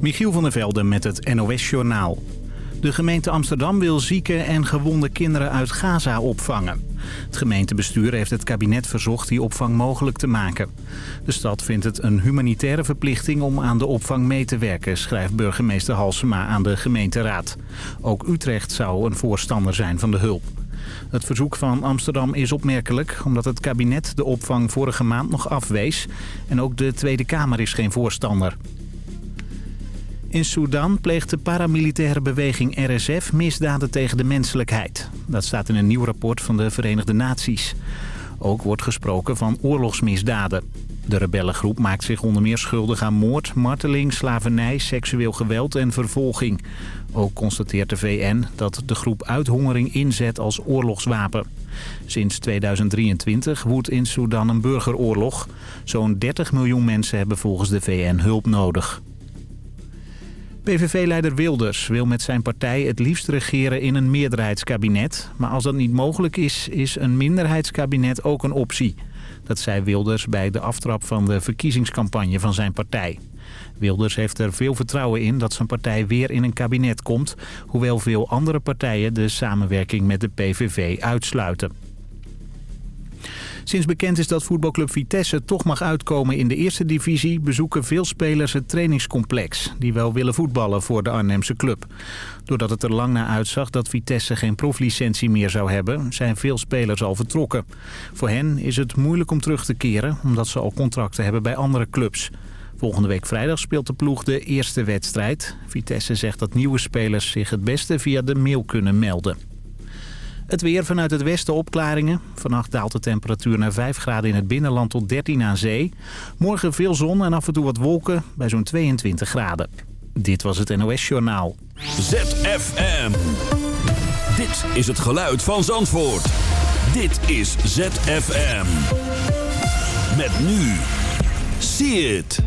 Michiel van der Velde met het NOS-journaal. De gemeente Amsterdam wil zieke en gewonde kinderen uit Gaza opvangen. Het gemeentebestuur heeft het kabinet verzocht die opvang mogelijk te maken. De stad vindt het een humanitaire verplichting om aan de opvang mee te werken... schrijft burgemeester Halsema aan de gemeenteraad. Ook Utrecht zou een voorstander zijn van de hulp. Het verzoek van Amsterdam is opmerkelijk... omdat het kabinet de opvang vorige maand nog afwees... en ook de Tweede Kamer is geen voorstander. In Sudan pleegt de paramilitaire beweging RSF misdaden tegen de menselijkheid. Dat staat in een nieuw rapport van de Verenigde Naties. Ook wordt gesproken van oorlogsmisdaden. De rebellengroep maakt zich onder meer schuldig aan moord, marteling, slavernij, seksueel geweld en vervolging. Ook constateert de VN dat de groep uithongering inzet als oorlogswapen. Sinds 2023 woedt in Sudan een burgeroorlog. Zo'n 30 miljoen mensen hebben volgens de VN hulp nodig. PVV-leider Wilders wil met zijn partij het liefst regeren in een meerderheidskabinet. Maar als dat niet mogelijk is, is een minderheidskabinet ook een optie. Dat zei Wilders bij de aftrap van de verkiezingscampagne van zijn partij. Wilders heeft er veel vertrouwen in dat zijn partij weer in een kabinet komt... hoewel veel andere partijen de samenwerking met de PVV uitsluiten. Sinds bekend is dat voetbalclub Vitesse toch mag uitkomen in de eerste divisie... bezoeken veel spelers het trainingscomplex... die wel willen voetballen voor de Arnhemse club. Doordat het er lang naar uitzag dat Vitesse geen proflicentie meer zou hebben... zijn veel spelers al vertrokken. Voor hen is het moeilijk om terug te keren... omdat ze al contracten hebben bij andere clubs. Volgende week vrijdag speelt de ploeg de eerste wedstrijd. Vitesse zegt dat nieuwe spelers zich het beste via de mail kunnen melden. Het weer vanuit het westen opklaringen. Vannacht daalt de temperatuur naar 5 graden in het binnenland tot 13 aan zee. Morgen veel zon en af en toe wat wolken bij zo'n 22 graden. Dit was het NOS Journaal. ZFM. Dit is het geluid van Zandvoort. Dit is ZFM. Met nu. See it.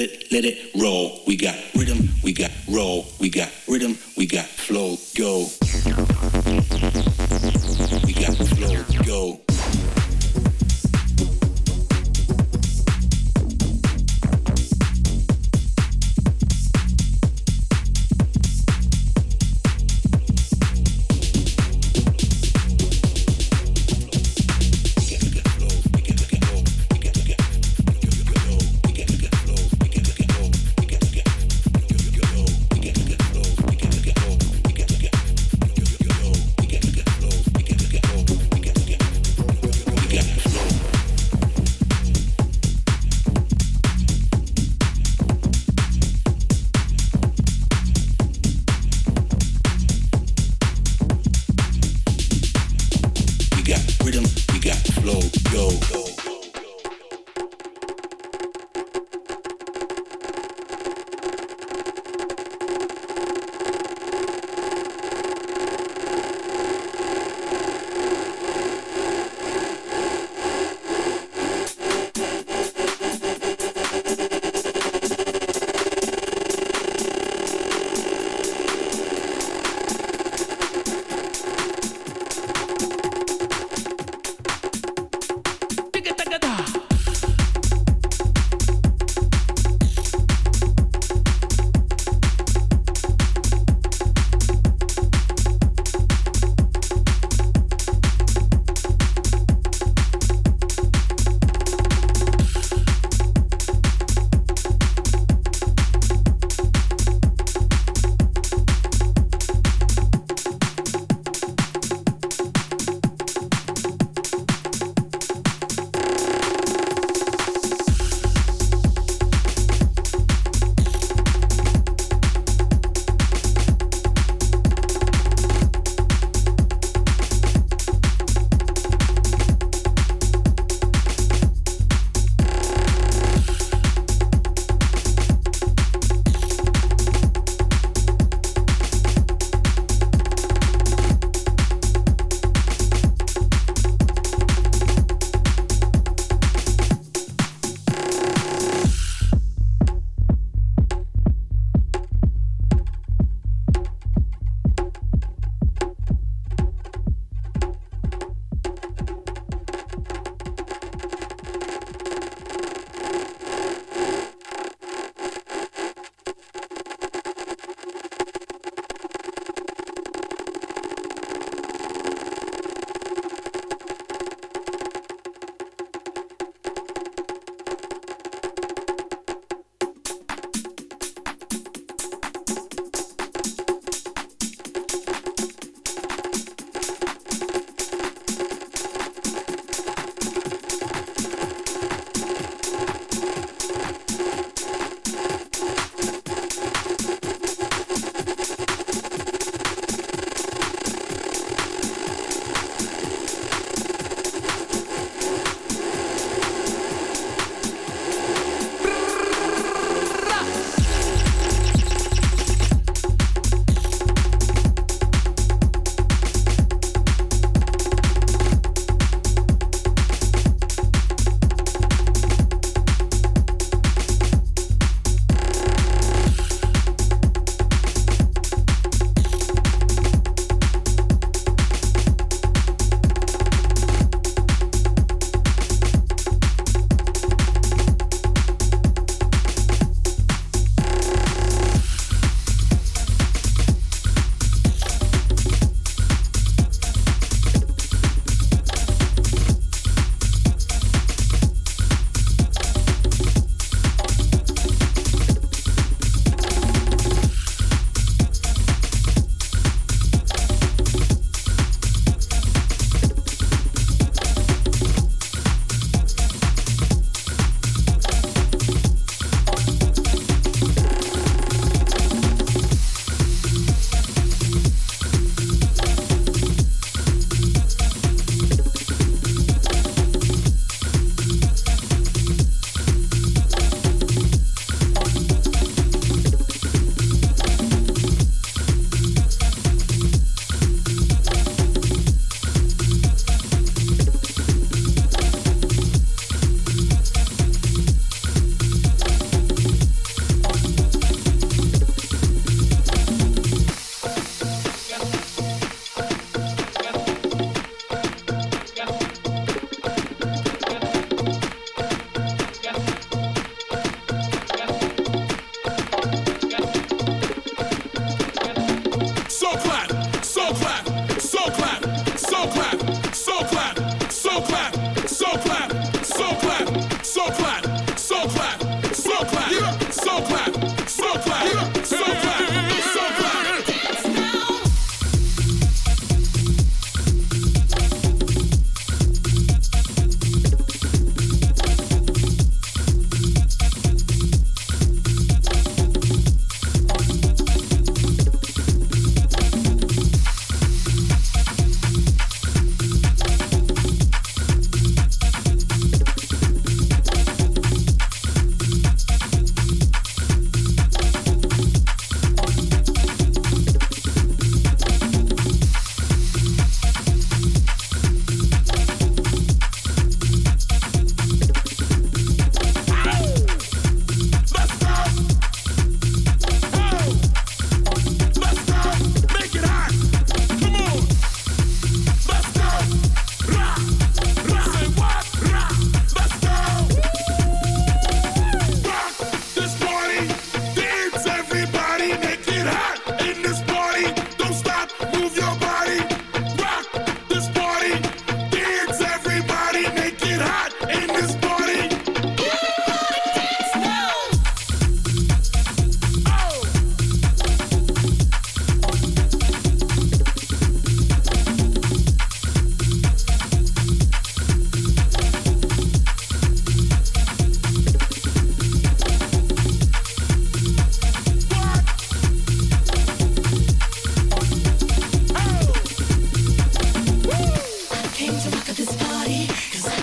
it, let it roll. We got rhythm, we got roll, we got rhythm.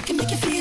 can make you feel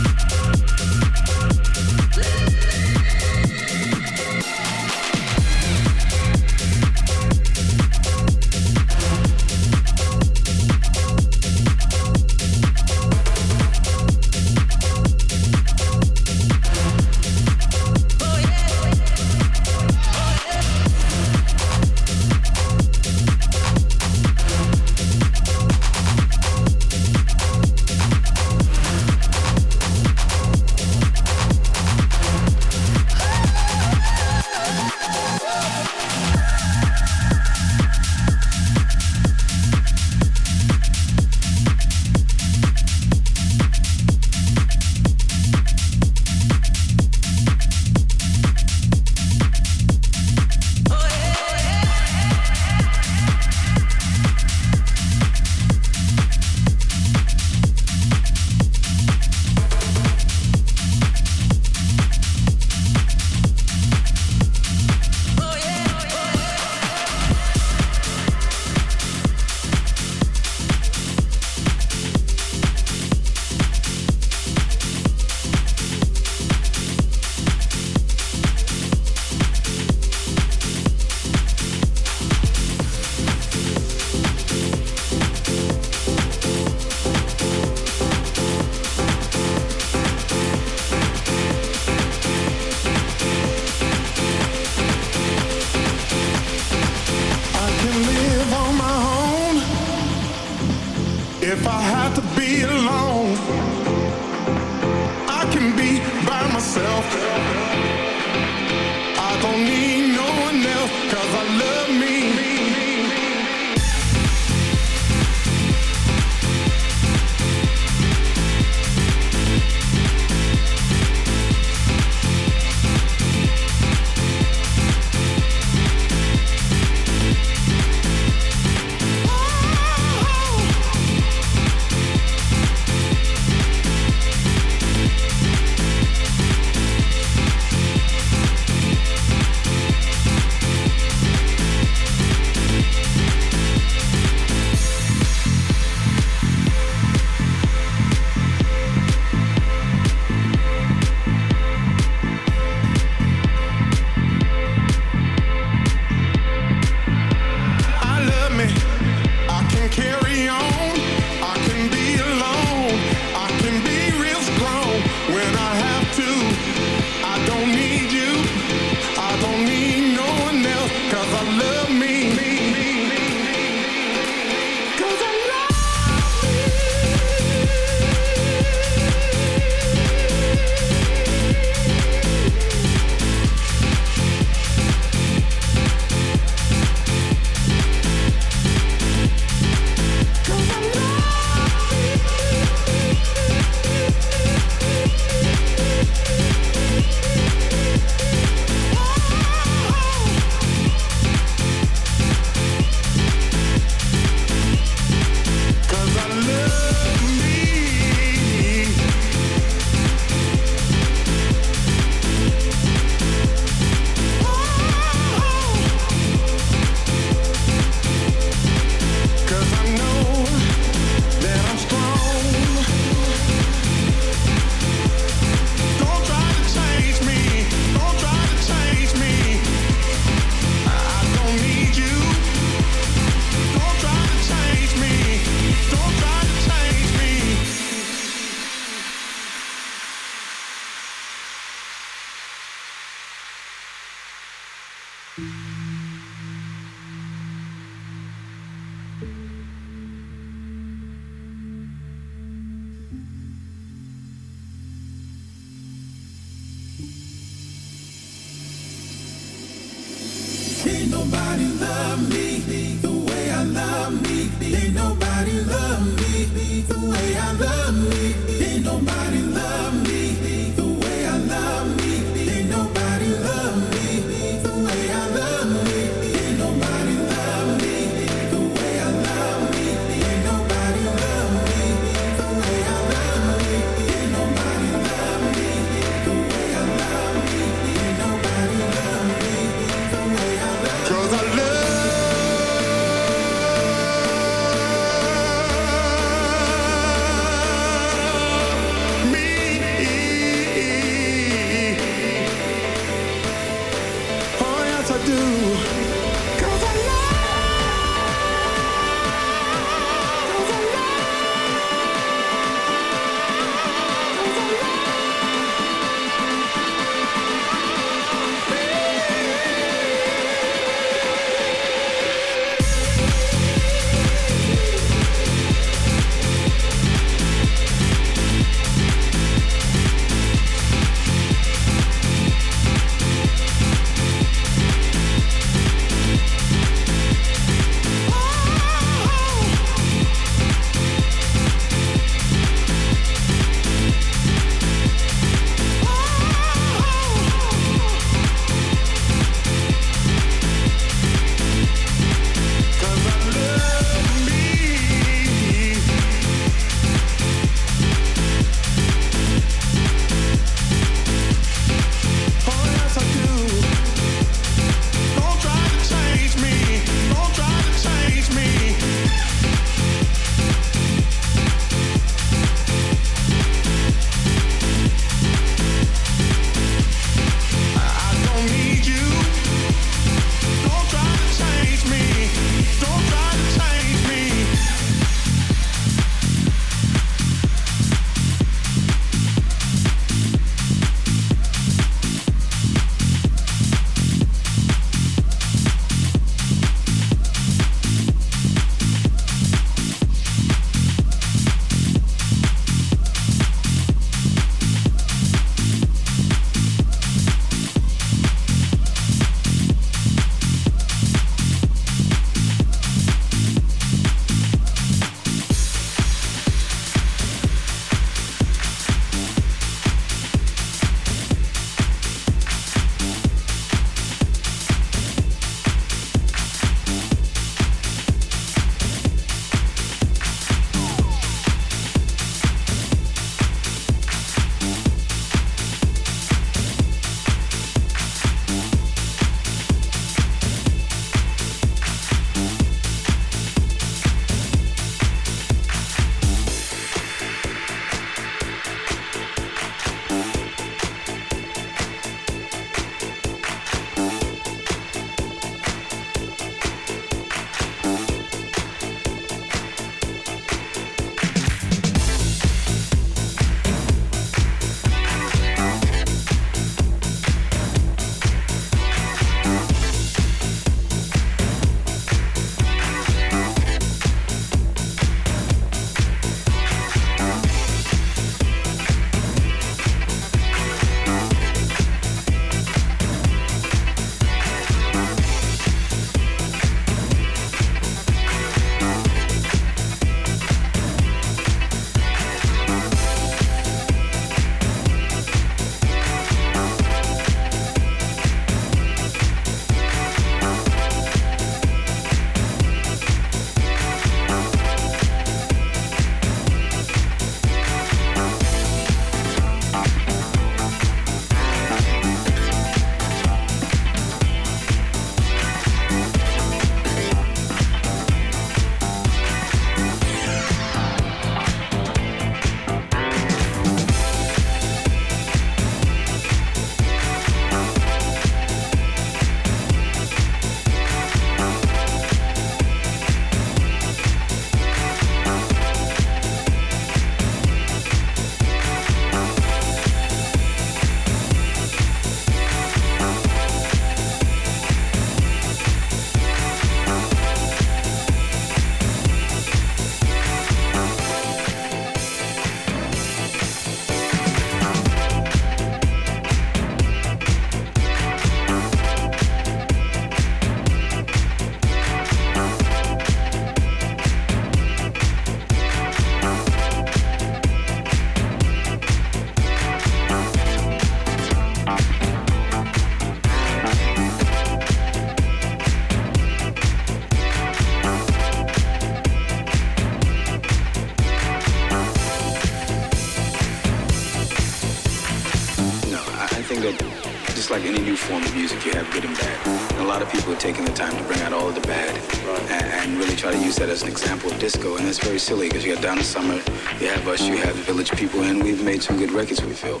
disco, and that's very silly because you got Donna Summer, you have us, you have Village People, and we've made some good records. We feel.